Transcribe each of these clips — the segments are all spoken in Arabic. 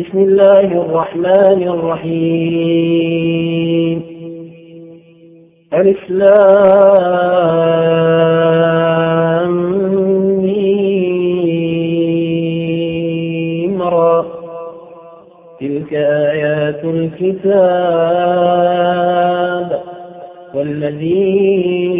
بسم الله الرحمن الرحيم. الإسلام را. تلك آيات الكتاب والذي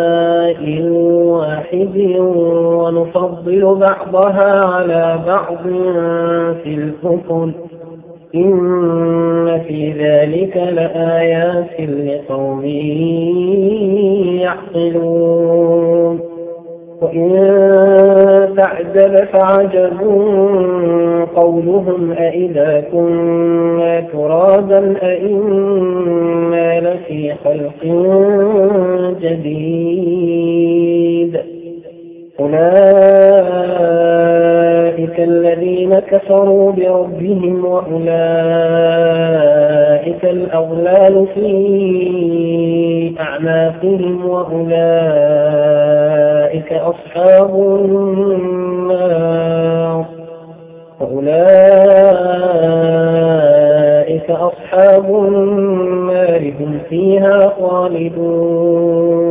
واحد ونفضل بعضها على بعض في الكفل إن في ذلك لآيات لقوم يعقلون. وإن تعجل فعجب قولهم أئذا كنا ترابا أئنا لفي خلق جديد. أولئك الذين كفروا بربهم وأولئك الأغلال في أعناقهم وأولئك أصحاب النار وأولئك أصحاب النار هم فيها خالدون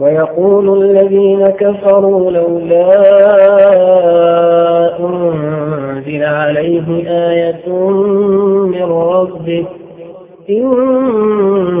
ويقول الذين كفروا لولا أنزل عليه آية من ربه إنما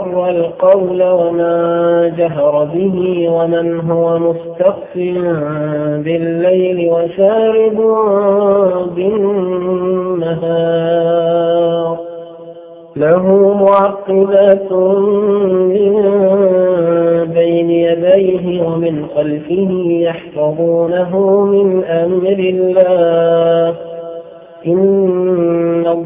أسر القول وما جهر به ومن هو مستخف بالليل وشارب بالنهار. له معقبات من بين يديه ومن خلفه يحفظونه من أمر الله. إن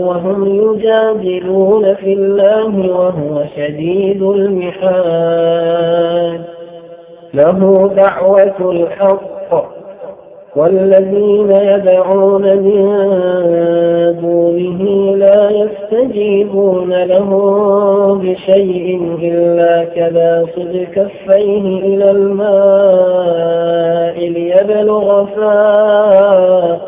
وهم يجادلون في الله وهو شديد المحال. له دعوة الحق والذين يدعون من دونه لا يستجيبون له بشيء إلا كباسط كفيه إلى الماء ليبلغ فاه.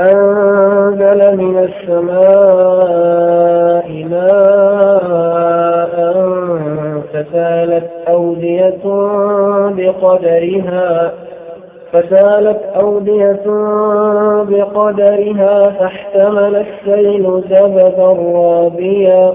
أنزل من السماء ماء فسالت أودية بقدرها فسالت أودية بقدرها فاحتمل السيل زبدا رابيا.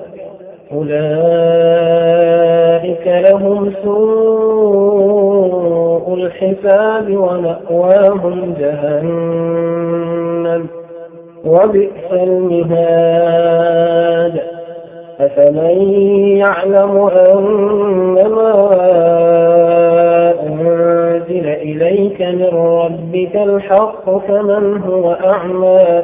أولئك لهم سوء الحساب ومأواهم جهنم وبئس المهاد. أفمن يعلم أنما أنزل إليك من ربك الحق كمن هو أعمى؟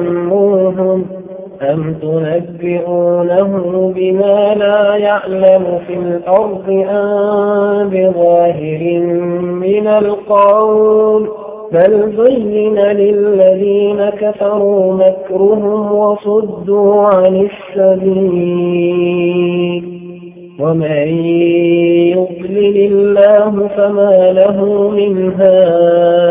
أم تنبئونه بما لا يعلم في الأرض أم بظاهر من القول بل زين للذين كفروا مكرهم وصدوا عن السبيل ومن يضلل الله فما له من هاد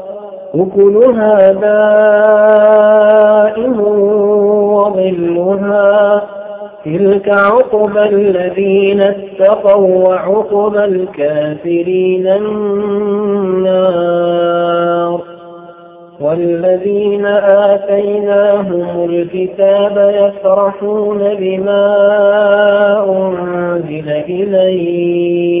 أكلها دائم وظلها. تلك عقبى الذين اتقوا وعقبى الكافرين النار. والذين آتيناهم الكتاب يفرحون بما أنزل إليك.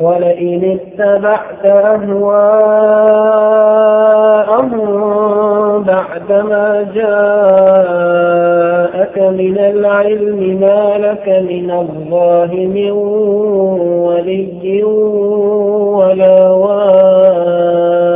ولئن اتبعت أهواءهم بعدما جاءك من العلم ما لك من الله من ولي ولا واق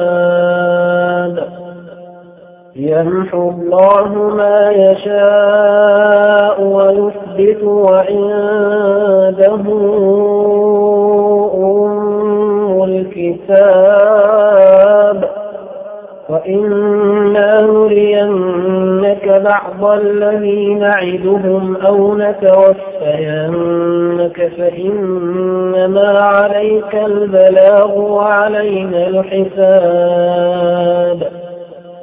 يمحو الله ما يشاء ويثبت وعنده أم الكتاب. وإنا نرينك بعض الذي نعدهم أو نتوفينك فإنما عليك البلاغ وعلينا الحساب.